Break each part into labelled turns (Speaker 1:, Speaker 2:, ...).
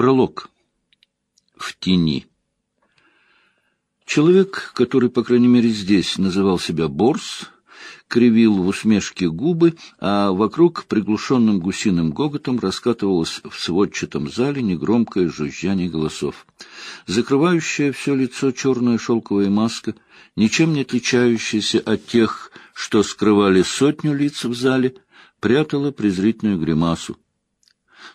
Speaker 1: Пролог. В тени. Человек, который, по крайней мере, здесь называл себя Борс, кривил в усмешке губы, а вокруг приглушенным гусиным гоготом раскатывалось в сводчатом зале негромкое жужжание голосов. Закрывающая все лицо черная шелковая маска, ничем не отличающаяся от тех, что скрывали сотню лиц в зале, прятала презрительную гримасу.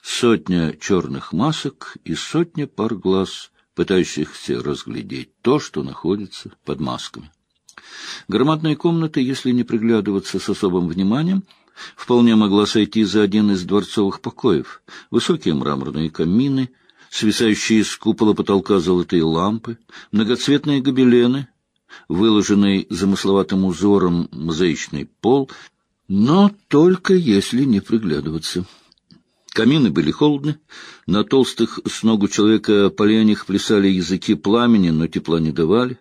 Speaker 1: Сотня черных масок и сотня пар глаз, пытающихся разглядеть то, что находится под масками. Громадная комната, если не приглядываться с особым вниманием, вполне могла сойти за один из дворцовых покоев. Высокие мраморные камины, свисающие с купола потолка золотые лампы, многоцветные гобелены, выложенный замысловатым узором мозаичный пол, но только если не приглядываться. Камины были холодны, на толстых с ногу человека поленях плясали языки пламени, но тепла не давали.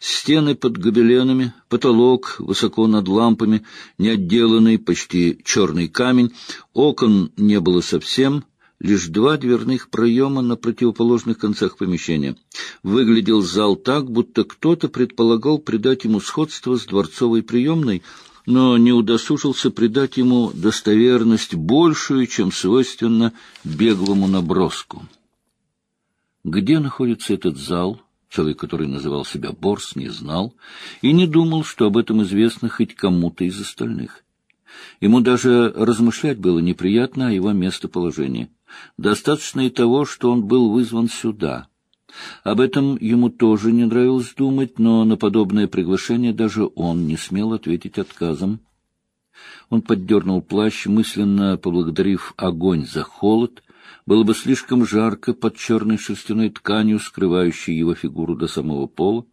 Speaker 1: Стены под гобеленами, потолок высоко над лампами, неотделанный, почти черный камень, окон не было совсем, лишь два дверных проема на противоположных концах помещения. Выглядел зал так, будто кто-то предполагал придать ему сходство с дворцовой приемной, но не удосужился придать ему достоверность большую, чем свойственно беглому наброску. Где находится этот зал? Человек, который называл себя Борс, не знал и не думал, что об этом известно хоть кому-то из остальных. Ему даже размышлять было неприятно о его местоположении. Достаточно и того, что он был вызван сюда. Об этом ему тоже не нравилось думать, но на подобное приглашение даже он не смел ответить отказом. Он поддернул плащ, мысленно поблагодарив огонь за холод. Было бы слишком жарко под черной шерстяной тканью, скрывающей его фигуру до самого пола.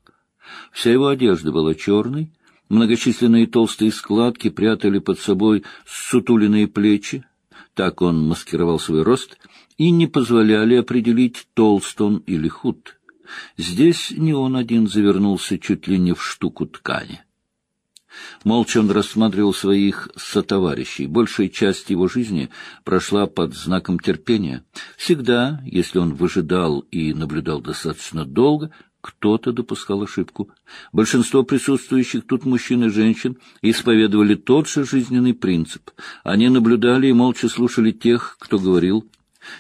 Speaker 1: Вся его одежда была черной, многочисленные толстые складки прятали под собой сутуленные плечи, так он маскировал свой рост, и не позволяли определить, толст он или худ. Здесь не он один завернулся чуть ли не в штуку ткани. Молча он рассматривал своих сотоварищей. Большая часть его жизни прошла под знаком терпения. Всегда, если он выжидал и наблюдал достаточно долго, кто-то допускал ошибку. Большинство присутствующих тут мужчин и женщин исповедовали тот же жизненный принцип. Они наблюдали и молча слушали тех, кто говорил.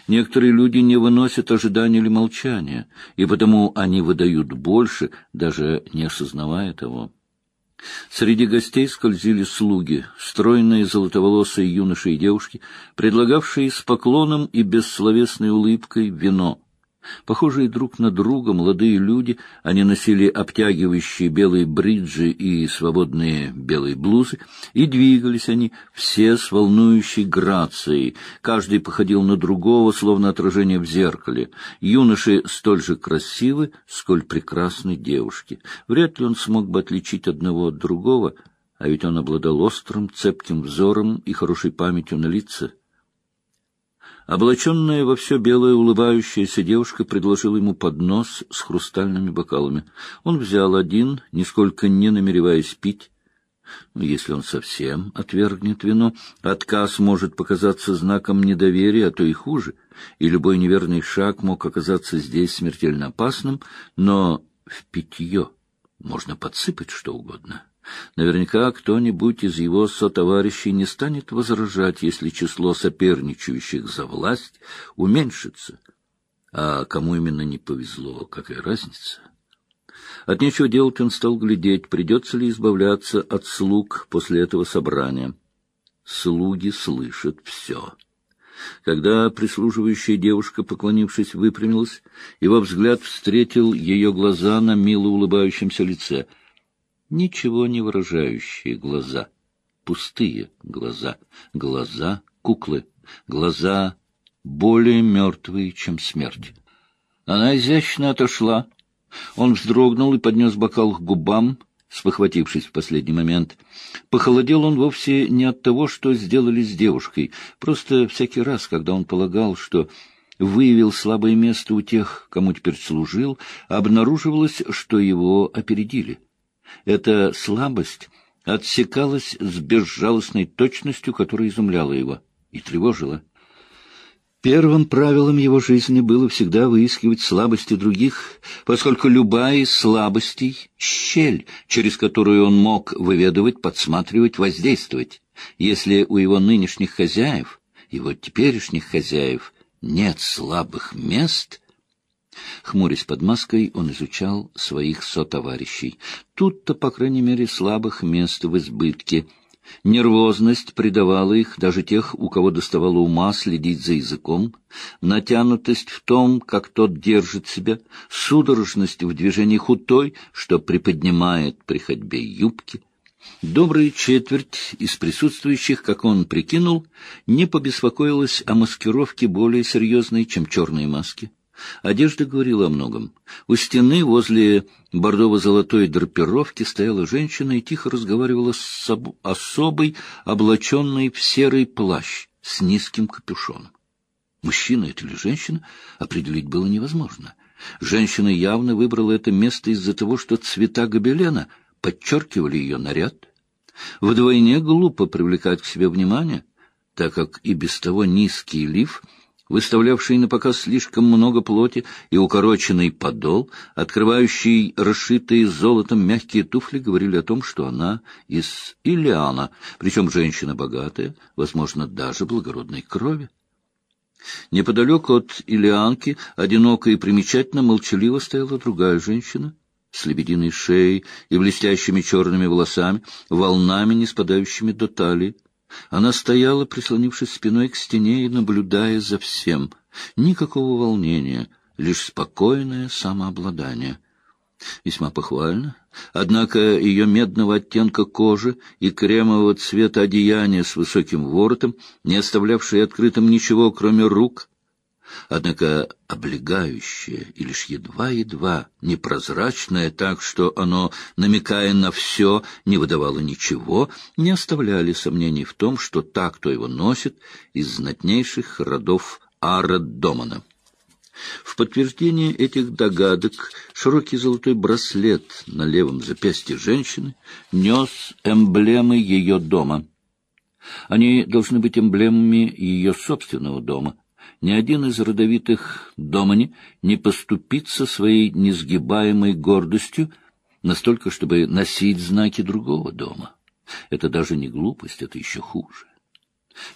Speaker 1: Некоторые люди не выносят ожидания или молчания, и потому они выдают больше, даже не осознавая того. Среди гостей скользили слуги, стройные золотоволосые юноши и девушки, предлагавшие с поклоном и бессловесной улыбкой вино — Похожие друг на друга молодые люди, они носили обтягивающие белые бриджи и свободные белые блузы, и двигались они все с волнующей грацией. Каждый походил на другого, словно отражение в зеркале. Юноши столь же красивы, сколь прекрасны девушки. Вряд ли он смог бы отличить одного от другого, а ведь он обладал острым, цепким взором и хорошей памятью на лица. Облаченная во все белое улыбающаяся девушка предложила ему поднос с хрустальными бокалами. Он взял один, нисколько не намереваясь пить. Если он совсем отвергнет вино, отказ может показаться знаком недоверия, а то и хуже, и любой неверный шаг мог оказаться здесь смертельно опасным, но в питье можно подсыпать что угодно. Наверняка кто-нибудь из его сотоварищей не станет возражать, если число соперничающих за власть уменьшится. А кому именно не повезло, какая разница? От нечего делать он стал глядеть, придется ли избавляться от слуг после этого собрания. Слуги слышат все. Когда прислуживающая девушка, поклонившись, выпрямилась, его взгляд встретил ее глаза на мило улыбающемся лице — ничего не выражающие глаза, пустые глаза, глаза куклы, глаза более мертвые, чем смерть. Она изящно отошла. Он вздрогнул и поднес бокал к губам, спохватившись в последний момент. Похолодел он вовсе не от того, что сделали с девушкой. Просто всякий раз, когда он полагал, что выявил слабое место у тех, кому теперь служил, обнаруживалось, что его опередили. Эта слабость отсекалась с безжалостной точностью, которая изумляла его и тревожила. Первым правилом его жизни было всегда выискивать слабости других, поскольку любая из слабостей — щель, через которую он мог выведывать, подсматривать, воздействовать. Если у его нынешних хозяев, его теперешних хозяев, нет слабых мест — Хмурясь под маской, он изучал своих сотоварищей. Тут-то, по крайней мере, слабых мест в избытке. Нервозность придавала их, даже тех, у кого доставало ума следить за языком, натянутость в том, как тот держит себя, судорожность в движениях у той, что приподнимает при ходьбе юбки. Добрая четверть из присутствующих, как он прикинул, не побеспокоилась о маскировке более серьезной, чем черные маски. Одежда говорила о многом. У стены возле бордово-золотой драпировки стояла женщина и тихо разговаривала с особой, облаченной в серый плащ с низким капюшоном. Мужчина это или женщина определить было невозможно. Женщина явно выбрала это место из-за того, что цвета гобелена подчеркивали ее наряд. Вдвойне глупо привлекать к себе внимание, так как и без того низкий лиф — выставлявший на показ слишком много плоти, и укороченный подол, открывающий расшитые золотом мягкие туфли, говорили о том, что она из Илиана, причем женщина богатая, возможно, даже благородной крови. Неподалеку от Илианки, одиноко и примечательно, молчаливо стояла другая женщина с лебединой шеей и блестящими черными волосами, волнами, не спадающими до талии. Она стояла, прислонившись спиной к стене и наблюдая за всем. Никакого волнения, лишь спокойное самообладание. Весьма похвально. Однако ее медного оттенка кожи и кремового цвета одеяния с высоким воротом, не оставлявшие открытым ничего, кроме рук, однако облегающее и лишь едва-едва непрозрачное так, что оно, намекая на все, не выдавало ничего, не оставляли сомнений в том, что так, кто его носит, из знатнейших родов Аррадомана. В подтверждение этих догадок широкий золотой браслет на левом запястье женщины нес эмблемы ее дома. Они должны быть эмблемами ее собственного дома — ни один из родовитых домани не поступится своей несгибаемой гордостью настолько, чтобы носить знаки другого дома. Это даже не глупость, это еще хуже.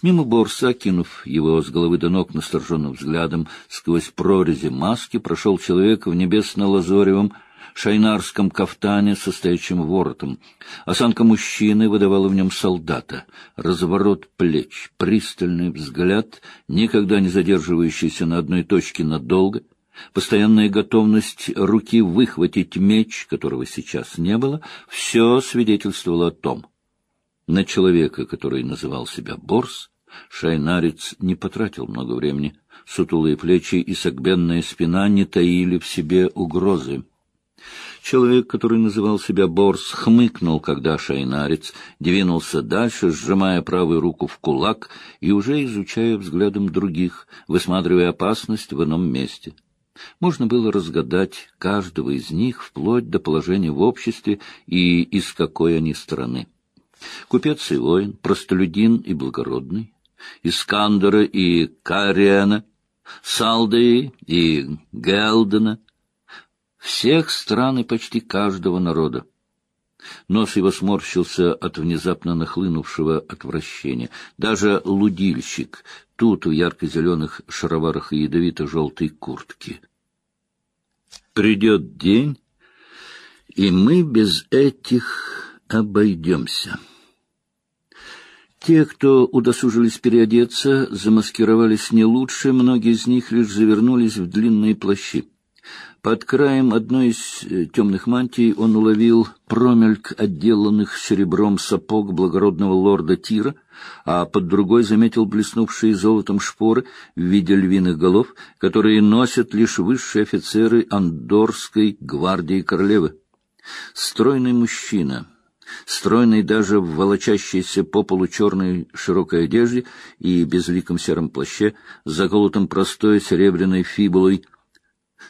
Speaker 1: Мимо Борса, кинув его с головы до ног насторженным взглядом, сквозь прорези маски прошел человек в небесно-лазоревом шайнарском кафтане со стоячим воротом. Осанка мужчины выдавала в нем солдата. Разворот плеч, пристальный взгляд, никогда не задерживающийся на одной точке надолго, постоянная готовность руки выхватить меч, которого сейчас не было, все свидетельствовало о том. На человека, который называл себя Борс, шайнарец не потратил много времени. Сутулые плечи и согбенная спина не таили в себе угрозы. Человек, который называл себя Борс, хмыкнул, когда шайнарец двинулся дальше, сжимая правую руку в кулак и уже изучая взглядом других, высматривая опасность в ином месте. Можно было разгадать каждого из них вплоть до положения в обществе и из какой они стороны. Купец и воин, простолюдин и благородный, Искандера и Кариена, Салдеи и Гелдена — всех стран и почти каждого народа. Нос его сморщился от внезапно нахлынувшего отвращения. Даже лудильщик, тут в ярко-зеленых шароварах и ядовито-желтой куртке. Придет день, и мы без этих обойдемся. Те, кто удосужились переодеться, замаскировались не лучше, многие из них лишь завернулись в длинные плащи. Под краем одной из э, темных мантий он уловил промельк отделанных серебром сапог благородного лорда Тира, а под другой заметил блеснувшие золотом шпоры в виде львиных голов, которые носят лишь высшие офицеры Андорской гвардии королевы. Стройный мужчина, стройный даже в волочащейся по полу черной широкой одежде и безликом сером плаще, заколотом простой серебряной фибулой —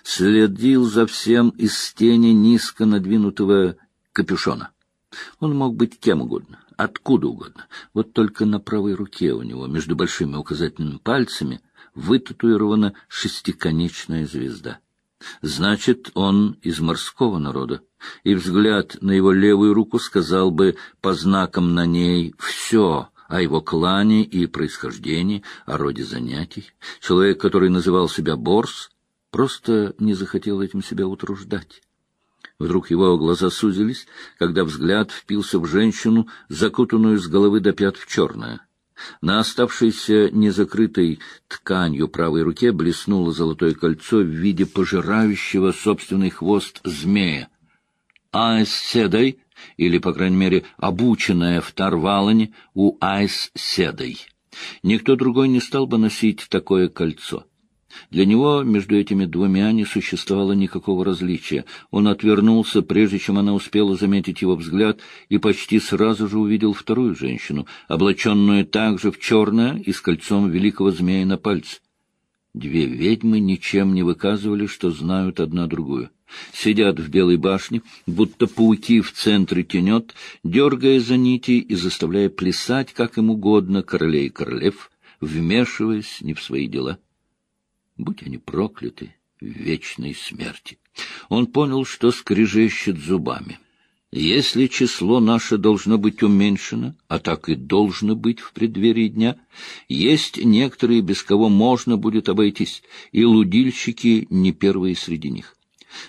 Speaker 1: следил за всем из тени низко надвинутого капюшона. Он мог быть кем угодно, откуда угодно. Вот только на правой руке у него, между большими указательными пальцами, вытатуирована шестиконечная звезда. Значит, он из морского народа, и взгляд на его левую руку сказал бы по знакам на ней все о его клане и происхождении, о роде занятий. Человек, который называл себя Борс, просто не захотел этим себя утруждать. Вдруг его глаза сузились, когда взгляд впился в женщину, закутанную с головы до пят в черное. На оставшейся незакрытой тканью правой руке блеснуло золотое кольцо в виде пожирающего собственный хвост змея. Айс Седой, или, по крайней мере, обученная в Тарвалане у Айс Седой. Никто другой не стал бы носить такое кольцо. Для него между этими двумя не существовало никакого различия. Он отвернулся, прежде чем она успела заметить его взгляд, и почти сразу же увидел вторую женщину, облаченную также в черное и с кольцом великого змея на пальце. Две ведьмы ничем не выказывали, что знают одна другую. Сидят в белой башне, будто пауки в центре тенет, дергая за нити и заставляя плясать, как им угодно, королей и королев, вмешиваясь не в свои дела будь они прокляты в вечной смерти. Он понял, что скрежещет зубами. Если число наше должно быть уменьшено, а так и должно быть в преддверии дня, есть некоторые, без кого можно будет обойтись, и лудильщики не первые среди них.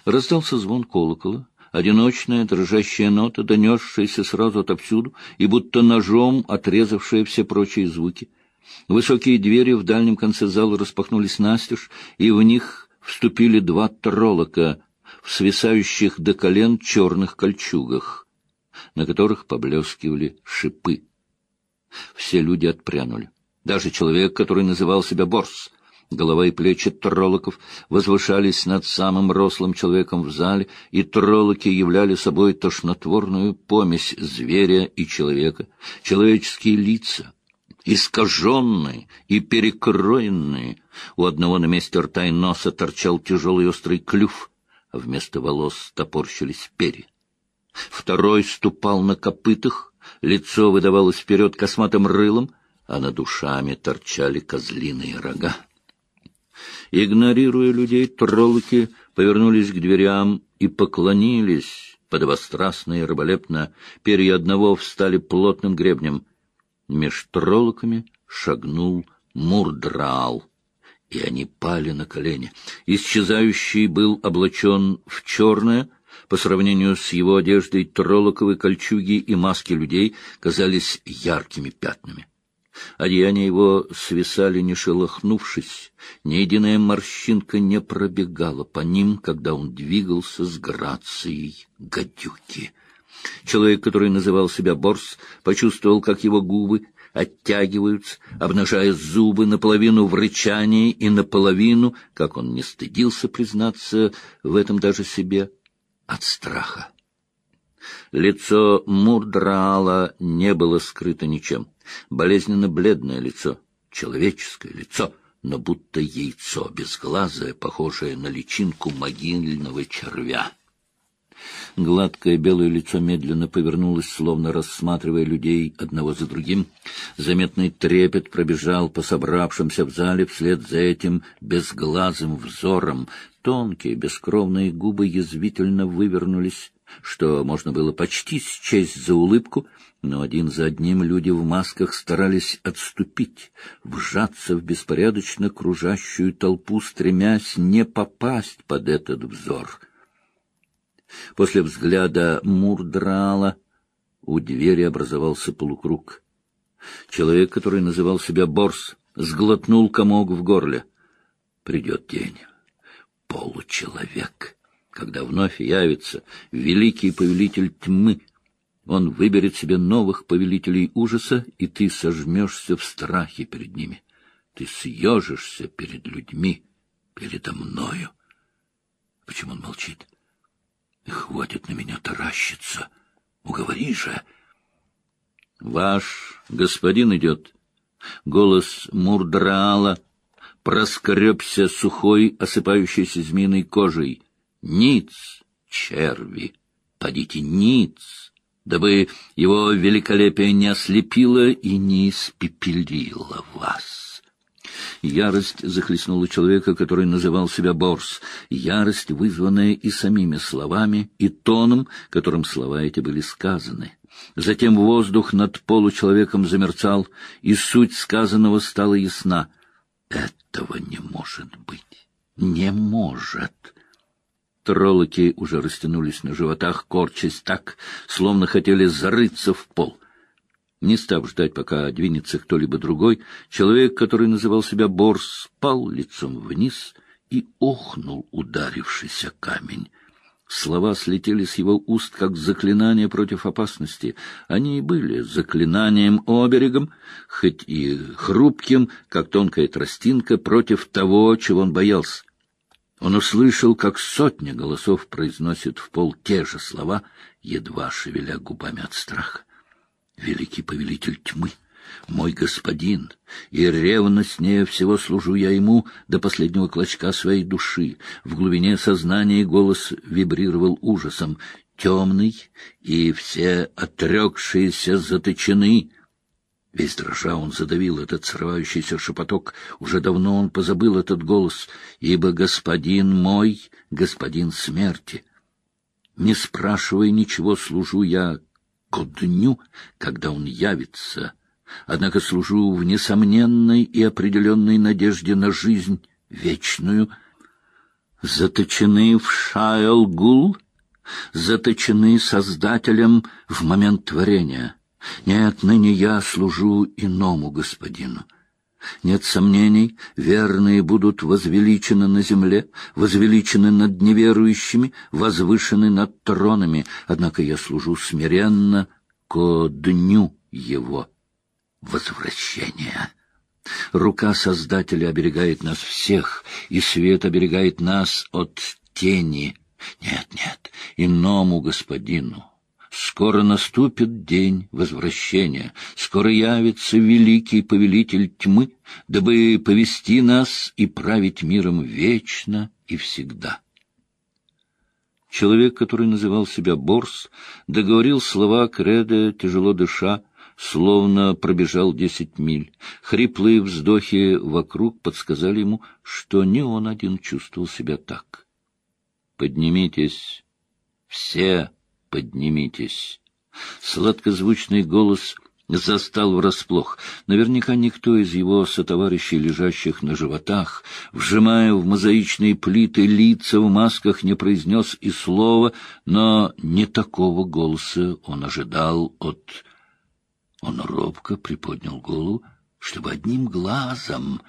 Speaker 1: Раздался звон колокола, одиночная дрожащая нота, донесшаяся сразу отовсюду и будто ножом отрезавшая все прочие звуки — Высокие двери в дальнем конце зала распахнулись настежь, и в них вступили два троллока в свисающих до колен черных кольчугах, на которых поблескивали шипы. Все люди отпрянули. Даже человек, который называл себя Борс. Голова и плечи троллоков возвышались над самым рослым человеком в зале, и троллоки являли собой тошнотворную помесь зверя и человека. Человеческие лица — искаженные и перекроенные. У одного на месте рта и носа торчал тяжелый острый клюв, а вместо волос топорщились перья. Второй ступал на копытах, лицо выдавалось вперед косматым рылом, а над ушами торчали козлиные рога. Игнорируя людей, троллоки повернулись к дверям и поклонились подобострастно и раболепно. Перья одного встали плотным гребнем — Меж троллоками шагнул Мурдрал, и они пали на колени. Исчезающий был облачен в черное, по сравнению с его одеждой троллоковой кольчуги и маски людей казались яркими пятнами. Одеяния его свисали, не шелохнувшись, ни единая морщинка не пробегала по ним, когда он двигался с грацией гадюки. Человек, который называл себя Борс, почувствовал, как его губы оттягиваются, обнажая зубы наполовину в рычании и наполовину, как он не стыдился признаться в этом даже себе, от страха. Лицо Мурдраала не было скрыто ничем. Болезненно бледное лицо, человеческое лицо, но будто яйцо безглазое, похожее на личинку могильного червя. Гладкое белое лицо медленно повернулось, словно рассматривая людей одного за другим. Заметный трепет пробежал по собравшимся в зале вслед за этим безглазым взором. Тонкие бескровные губы язвительно вывернулись, что можно было почти счесть за улыбку, но один за одним люди в масках старались отступить, вжаться в беспорядочно кружащую толпу, стремясь не попасть под этот взор — После взгляда Мурдрала у двери образовался полукруг. Человек, который называл себя Борс, сглотнул комок в горле. Придет день. Получеловек. Когда вновь явится великий повелитель тьмы, он выберет себе новых повелителей ужаса, и ты сожмешься в страхе перед ними. Ты съежишься перед людьми, передо мною. Почему он молчит? Хватит на меня таращиться. Уговори же. Ваш господин идет. Голос Мурдраала проскребся сухой, осыпающейся змеиной кожей. Ниц, черви, подите ниц, дабы его великолепие не ослепило и не испепелило вас. Ярость захлестнула человека, который называл себя Борс. Ярость, вызванная и самими словами, и тоном, которым слова эти были сказаны. Затем воздух над получеловеком замерцал, и суть сказанного стала ясна. Этого не может быть. Не может. Троллоки уже растянулись на животах, корчась так, словно хотели зарыться в пол. Не став ждать, пока двинется кто-либо другой, человек, который называл себя Борс, спал лицом вниз и охнул ударившийся камень. Слова слетели с его уст, как заклинание против опасности. Они и были заклинанием оберегом, хоть и хрупким, как тонкая тростинка, против того, чего он боялся. Он услышал, как сотня голосов произносит в пол те же слова, едва шевеля губами от страха великий повелитель тьмы, мой господин, и ревностнее всего служу я ему до последнего клочка своей души. В глубине сознания голос вибрировал ужасом. Темный, и все отрекшиеся заточены. Весь дрожа он задавил этот срывающийся шепоток. Уже давно он позабыл этот голос, ибо господин мой — господин смерти. Не спрашивая ничего, служу я ко дню, когда он явится, однако служу в несомненной и определенной надежде на жизнь вечную, заточены в Шаэлгул, заточены Создателем в момент творения. Нет, ныне я служу иному господину. Нет сомнений, верные будут возвеличены на земле, возвеличены над неверующими, возвышены над тронами, однако я служу смиренно ко дню его возвращения. Рука Создателя оберегает нас всех, и свет оберегает нас от тени. Нет, нет, иному господину Скоро наступит день возвращения, скоро явится великий повелитель тьмы, дабы повести нас и править миром вечно и всегда. Человек, который называл себя Борс, договорил слова Креда, тяжело дыша, словно пробежал десять миль. Хриплые вздохи вокруг подсказали ему, что не он один чувствовал себя так. «Поднимитесь, все!» Поднимитесь. Сладкозвучный голос застал врасплох. Наверняка никто из его сотоварищей, лежащих на животах, вжимая в мозаичные плиты лица в масках, не произнес и слова, но не такого голоса он ожидал от... Он робко приподнял голову, чтобы одним глазом...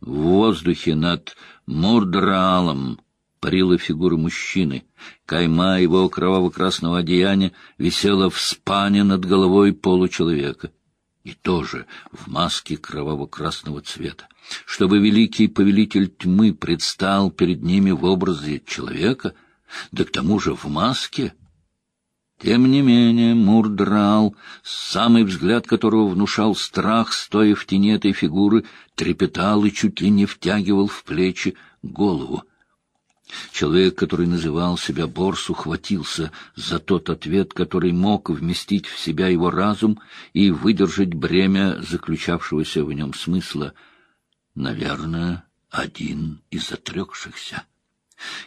Speaker 1: В воздухе над Мурдралом парила фигура мужчины. Кайма его кроваво-красного одеяния висела в спане над головой получеловека. И тоже в маске кроваво-красного цвета. Чтобы великий повелитель тьмы предстал перед ними в образе человека, да к тому же в маске — тем не менее Мурдрал, самый взгляд которого внушал страх, стоя в тени этой фигуры, трепетал и чуть ли не втягивал в плечи голову. Человек, который называл себя Борс, ухватился за тот ответ, который мог вместить в себя его разум и выдержать бремя заключавшегося в нем смысла. Наверное, один из отрекшихся.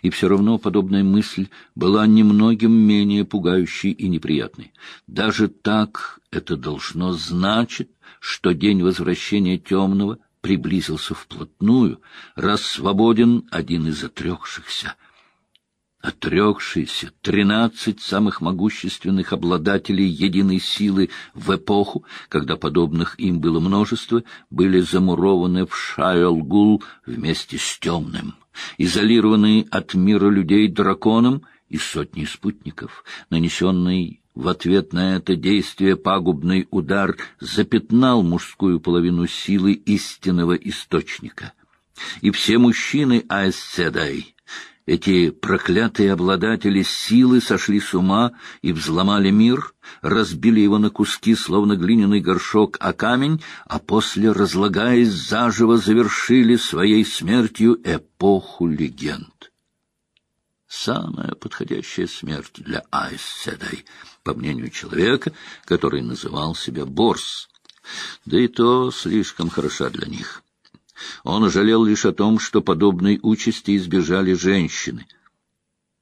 Speaker 1: И все равно подобная мысль была немногим менее пугающей и неприятной. Даже так это должно значить, что день возвращения темного — приблизился вплотную, раз свободен один из отрекшихся. Отрекшиеся тринадцать самых могущественных обладателей единой силы в эпоху, когда подобных им было множество, были замурованы в Шайлгул вместе с темным, изолированные от мира людей драконом и сотней спутников, нанесенный в ответ на это действие пагубный удар запятнал мужскую половину силы истинного источника. И все мужчины Аэсседай, эти проклятые обладатели силы, сошли с ума и взломали мир, разбили его на куски, словно глиняный горшок, а камень, а после, разлагаясь заживо, завершили своей смертью эпоху легенд. Самая подходящая смерть для Айс по мнению человека, который называл себя Борс. Да и то слишком хороша для них. Он жалел лишь о том, что подобной участи избежали женщины.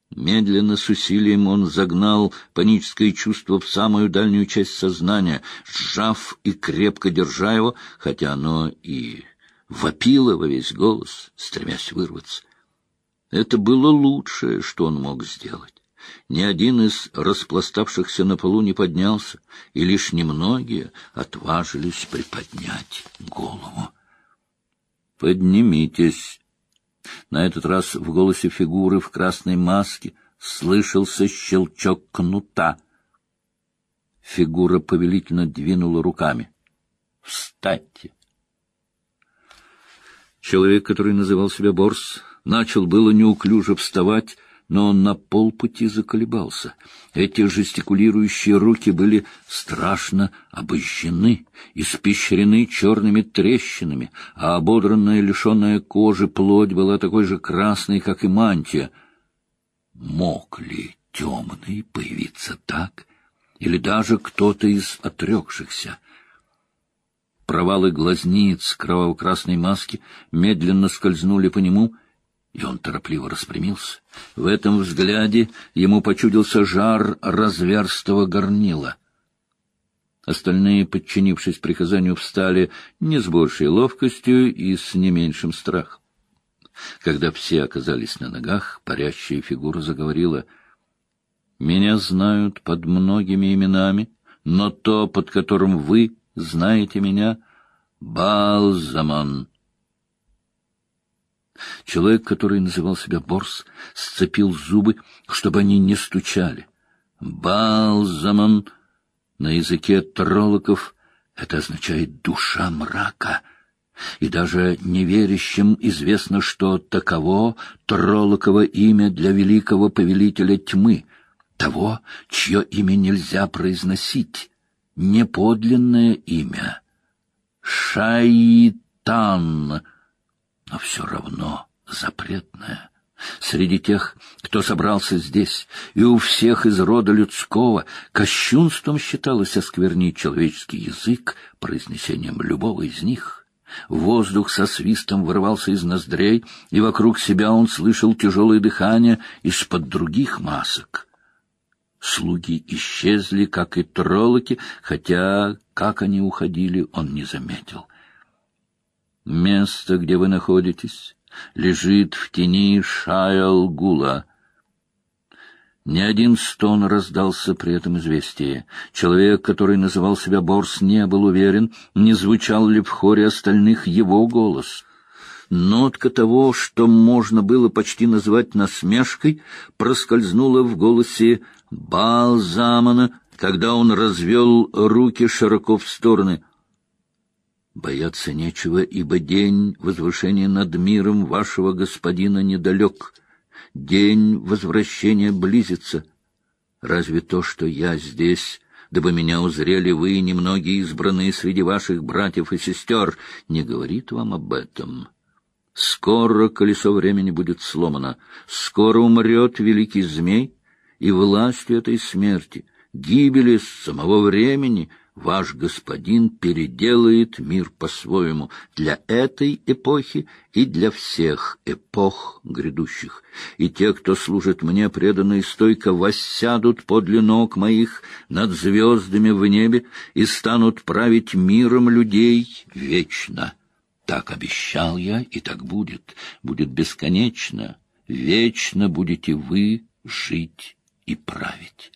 Speaker 1: Медленно, с усилием он загнал паническое чувство в самую дальнюю часть сознания, сжав и крепко держа его, хотя оно и вопило во весь голос, стремясь вырваться. Это было лучшее, что он мог сделать. Ни один из распластавшихся на полу не поднялся, и лишь немногие отважились приподнять голову. «Поднимитесь!» На этот раз в голосе фигуры в красной маске слышался щелчок кнута. Фигура повелительно двинула руками. «Встаньте!» Человек, который называл себя Борс, начал было неуклюже вставать, но он на полпути заколебался. Эти жестикулирующие руки были страшно обожжены, испещрены черными трещинами, а ободранная, лишенная кожи плоть была такой же красной, как и мантия. Мог ли темный появиться так? Или даже кто-то из отрекшихся? Провалы глазниц кроваво-красной маски медленно скользнули по нему — и он торопливо распрямился. В этом взгляде ему почудился жар разверстого горнила. Остальные, подчинившись приказанию, встали не с большей ловкостью и с не меньшим страхом. Когда все оказались на ногах, парящая фигура заговорила. «Меня знают под многими именами, но то, под которым вы знаете меня, — Балзаман». Человек, который называл себя Борс, сцепил зубы, чтобы они не стучали. Балзаман на языке троллоков это означает «душа мрака». И даже неверящим известно, что таково Троллоково имя для великого повелителя тьмы, того, чье имя нельзя произносить, неподлинное имя. Шайтан — но все равно запретное. Среди тех, кто собрался здесь, и у всех из рода людского, кощунством считалось осквернить человеческий язык произнесением любого из них. Воздух со свистом вырывался из ноздрей, и вокруг себя он слышал тяжелое дыхание из-под других масок. Слуги исчезли, как и троллоки, хотя, как они уходили, он не заметил — Место, где вы находитесь, лежит в тени Шаялгула. Ни один стон раздался при этом известии. Человек, который называл себя Борс, не был уверен, не звучал ли в хоре остальных его голос. Нотка того, что можно было почти назвать насмешкой, проскользнула в голосе Балзамана, когда он развел руки широко в стороны — Бояться нечего, ибо день возвышения над миром вашего господина недалек. День возвращения близится. Разве то, что я здесь, дабы меня узрели вы немногие избранные среди ваших братьев и сестер, не говорит вам об этом?» Скоро колесо времени будет сломано, скоро умрет великий змей, и властью этой смерти, гибели самого времени — ваш господин переделает мир по-своему для этой эпохи и для всех эпох грядущих. И те, кто служит мне преданно и стойко, воссядут подле ног моих над звездами в небе и станут править миром людей вечно. Так обещал я, и так будет. Будет бесконечно. Вечно будете вы жить и править.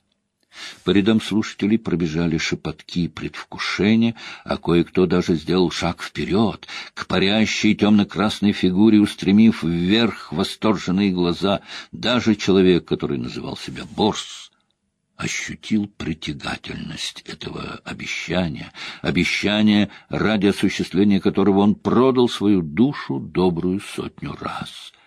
Speaker 1: По рядам слушателей пробежали шепотки предвкушения, а кое-кто даже сделал шаг вперед, к парящей темно-красной фигуре, устремив вверх восторженные глаза. Даже человек, который называл себя Борс, ощутил притягательность этого обещания, обещания, ради осуществления которого он продал свою душу добрую сотню раз —